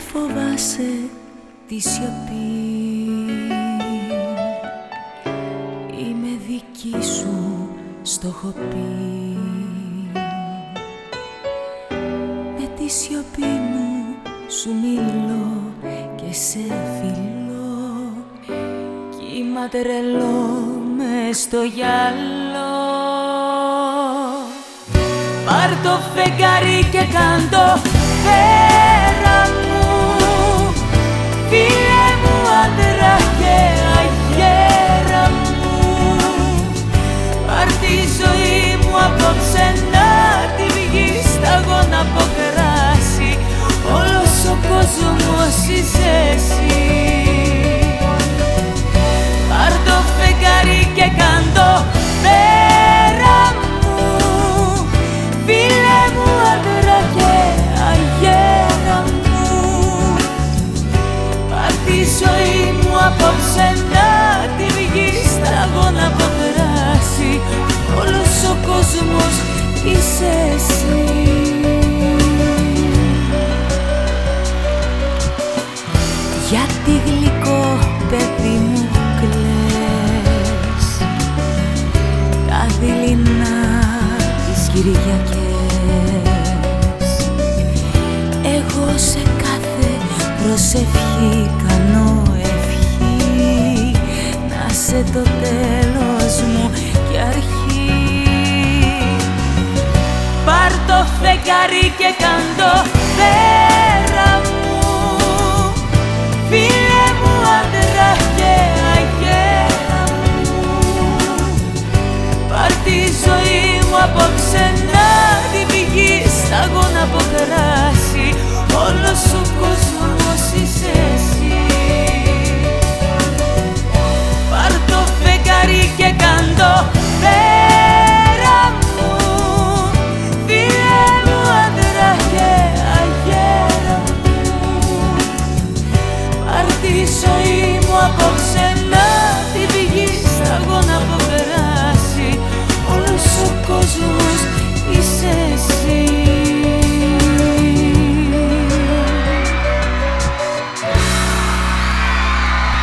φοβάσαι τη σιωπή. Είμαι δική σου στο έχω Με τη σιωπή μου σου μιλώ και σε φιλώ. Κύμα τρελό μες στο γυαλό. Πάρ το φεγγάρι και κάντο. Πέρα μου feel άδικο παιδί μου κλαις Τα δειλινά τις Κυριακές. Εγώ σε κάθε προσευχή κάνω ευχή. Να σε το τέλος μου και αρχή. Πάρ' το φεγγαρί και καντο